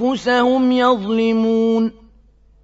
أنفسهم يظلمون